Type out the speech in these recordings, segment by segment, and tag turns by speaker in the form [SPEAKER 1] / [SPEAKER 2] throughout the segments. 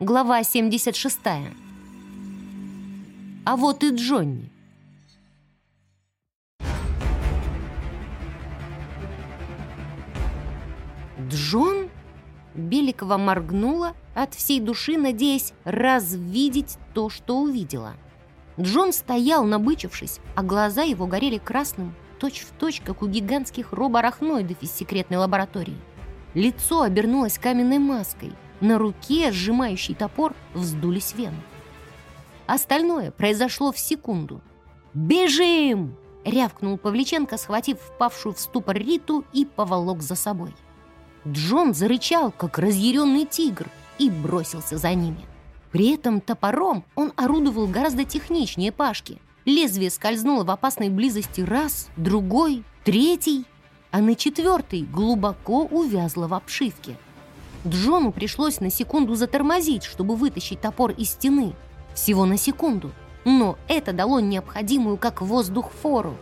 [SPEAKER 1] Глава 76. А вот и Джонни. Джон? Беликова моргнула от всей души, надеясь развидеть то, что увидела. Джон стоял, набычившись, а глаза его горели красным, точь-в-точь, точь, как у гигантских роборахноидов из секретной лаборатории. Лицо обернулось каменной маской, на руке, сжимающей топор, вздулись вены. Остальное произошло в секунду. «Бежим!» — рявкнул Павличенко, схватив впавшую в ступор Риту и поволок за собой. Джон зарычал, как разъяренный тигр, и бросился за ними. При этом топором он орудовал гораздо техничнее Пашки. Лезвие скользнуло в опасной близости раз, другой, третий, а на четвертый глубоко увязло в обшивке. Джону пришлось на секунду затормозить, чтобы вытащить топор из стены. Всего на секунду. Но это дало необходимую как воздух фору.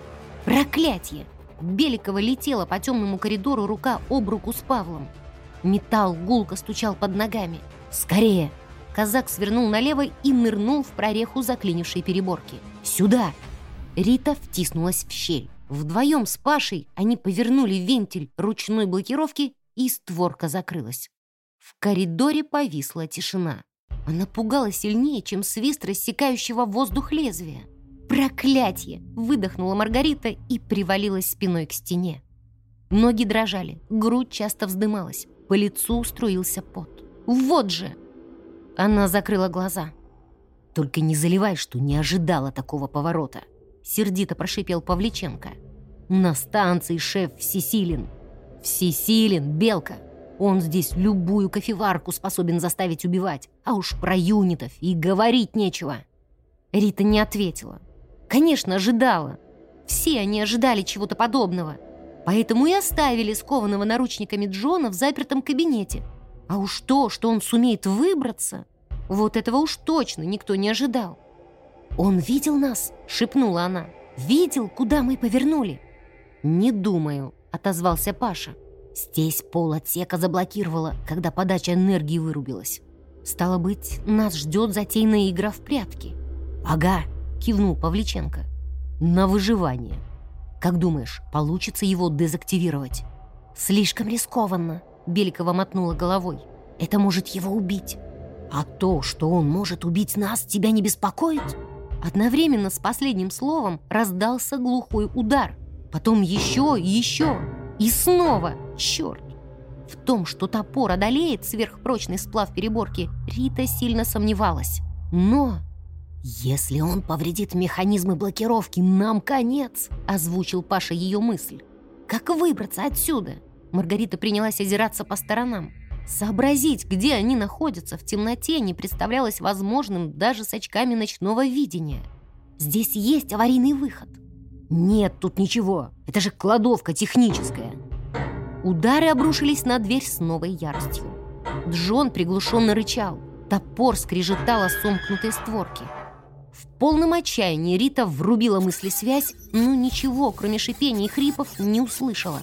[SPEAKER 1] Проклятие! Беликова летела по темному коридору рука об руку с Павлом. Металл гулко стучал под ногами. «Скорее!» Казак свернул налево и нырнул в прореху заклинившей переборки. «Сюда!» Рита втиснулась в щель. Вдвоем с Пашей они повернули вентиль ручной блокировки, и створка закрылась. В коридоре повисла тишина. Она пугала сильнее, чем свист рассекающего воздух лезвия. «Проклятье!» — выдохнула Маргарита и привалилась спиной к стене. Ноги дрожали, грудь часто вздымалась, по лицу струился пот. «Вот же!» Она закрыла глаза. «Только не заливай, что не ожидала такого поворота!» Сердито прошипел Павличенко. «На станции шеф всесилен!» «Всесилен, Белка! Он здесь любую кофеварку способен заставить убивать, а уж про юнитов и говорить нечего!» Рита не ответила. Конечно, ожидала. Все они ожидали чего-то подобного. Поэтому и оставили скованного наручниками Джона в запертом кабинете. А уж то, что он сумеет выбраться, вот этого уж точно никто не ожидал. «Он видел нас?» — шепнула она. «Видел, куда мы повернули?» «Не думаю», — отозвался Паша. «Здесь пол отсека заблокировало, когда подача энергии вырубилась. Стало быть, нас ждет затейная игра в прятки». «Ага», кивнул Павличенко. «На выживание. Как думаешь, получится его дезактивировать?» «Слишком рискованно», — Беликова мотнула головой. «Это может его убить». «А то, что он может убить нас, тебя не беспокоит?» Одновременно с последним словом раздался глухой удар. Потом еще и еще. И снова. Черт. В том, что топор одолеет сверхпрочный сплав переборки, Рита сильно сомневалась. Но «Если он повредит механизмы блокировки, нам конец!» — озвучил Паша ее мысль. «Как выбраться отсюда?» Маргарита принялась озираться по сторонам. Сообразить, где они находятся в темноте, не представлялось возможным даже с очками ночного видения. «Здесь есть аварийный выход». «Нет тут ничего. Это же кладовка техническая». Удары обрушились на дверь с новой яростью. Джон приглушенно рычал. Топор скрежетал о сомкнутой створке. В полном отчаянии Рита врубила мысли-связь, но ничего, кроме шипения и хрипов, не услышала.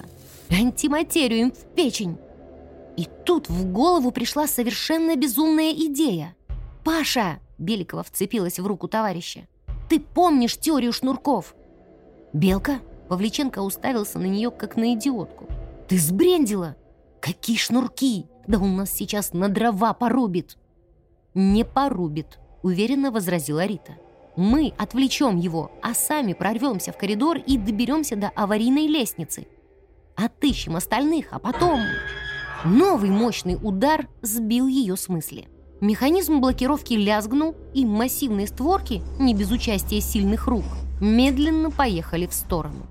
[SPEAKER 1] Антиматерию им в печень! И тут в голову пришла совершенно безумная идея. «Паша!» — Беликова вцепилась в руку товарища. «Ты помнишь теорию шнурков?» «Белка?» — Павличенко уставился на нее, как на идиотку. «Ты сбрендила? Какие шнурки? Да он нас сейчас на дрова порубит!» «Не порубит», — уверенно возразила Рита. «Мы отвлечем его, а сами прорвемся в коридор и доберемся до аварийной лестницы. Отыщем остальных, а потом...» Новый мощный удар сбил ее с мысли. Механизм блокировки лязгнул, и массивные створки, не без участия сильных рук, медленно поехали в сторону.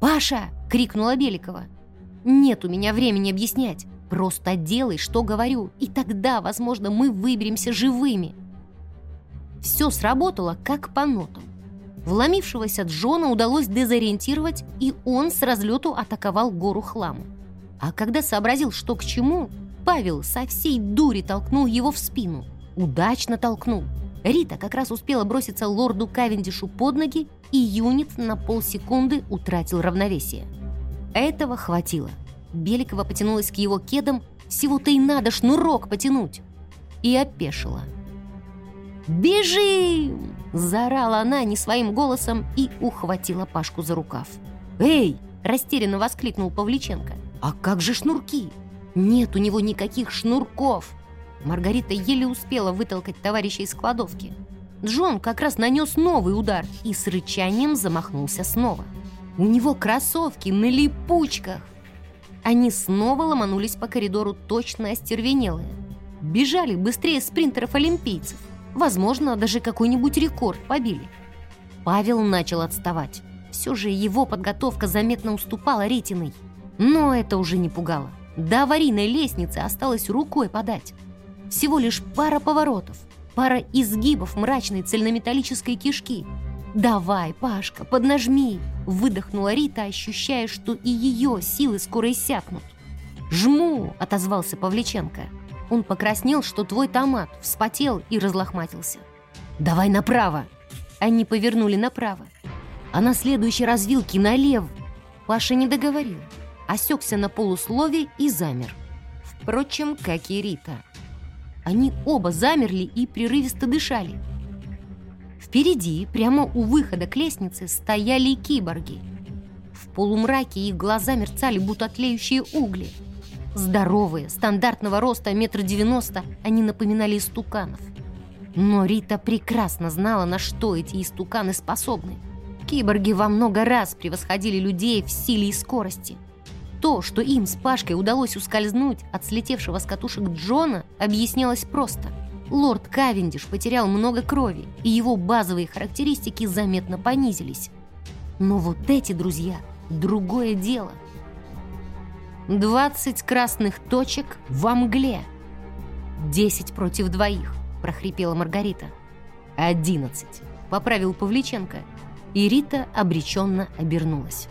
[SPEAKER 1] «Паша!» — крикнула Беликова. «Нет у меня времени объяснять. Просто делай, что говорю, и тогда, возможно, мы выберемся живыми». Все сработало как по нотам. Вломившегося Джона удалось дезориентировать, и он с разлету атаковал гору хлама. А когда сообразил, что к чему, Павел со всей дури толкнул его в спину. Удачно толкнул. Рита как раз успела броситься лорду Кавендишу под ноги, и юнит на полсекунды утратил равновесие. Этого хватило. Беликова потянулась к его кедам, всего-то и надо шнурок потянуть. и опешила. «Бежим!» – заорала она не своим голосом и ухватила Пашку за рукав. «Эй!» – растерянно воскликнул Павличенко. «А как же шнурки?» «Нет у него никаких шнурков!» Маргарита еле успела вытолкать товарища из кладовки. Джон как раз нанес новый удар и с рычанием замахнулся снова. У него кроссовки на липучках. Они снова ломанулись по коридору точно остервенелые. Бежали быстрее спринтеров-олимпийцев. Возможно, даже какой-нибудь рекорд побили. Павел начал отставать. Все же его подготовка заметно уступала Ритиной. Но это уже не пугало. До аварийной лестницы осталось рукой подать. Всего лишь пара поворотов, пара изгибов мрачной цельнометаллической кишки. «Давай, Пашка, поднажми!» — выдохнула Рита, ощущая, что и ее силы скоро иссякнут. «Жму!» — отозвался Павличенко. Он покраснел, что твой томат, вспотел и разлохматился. «Давай направо!» Они повернули направо. А на следующей развилке налево. Паша не договорил. Осекся на полуслове и замер. Впрочем, как и Рита. Они оба замерли и прерывисто дышали. Впереди, прямо у выхода к лестнице, стояли киборги. В полумраке их глаза мерцали, будто тлеющие угли. Здоровые, стандартного роста метр девяносто, они напоминали истуканов. Но Рита прекрасно знала, на что эти истуканы способны. Киборги во много раз превосходили людей в силе и скорости – то, что им с Пашкой удалось ускользнуть от слетевшего с катушек Джона, объяснялось просто. Лорд Кавендиш потерял много крови, и его базовые характеристики заметно понизились. Но вот эти друзья — другое дело. «Двадцать красных точек во мгле!» «Десять против двоих!» — прохрипела Маргарита. «Одиннадцать!» — поправил Павличенко, и Рита обреченно обернулась.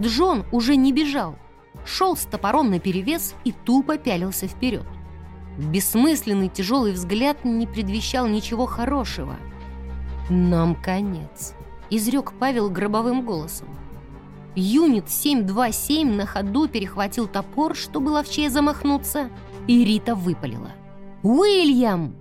[SPEAKER 1] Джон уже не бежал, шел с топором наперевес и тупо пялился вперед. Бессмысленный тяжелый взгляд не предвещал ничего хорошего. «Нам конец», — изрек Павел гробовым голосом. Юнит 727 на ходу перехватил топор, чтобы ловчее замахнуться, и Рита выпалила. «Уильям!»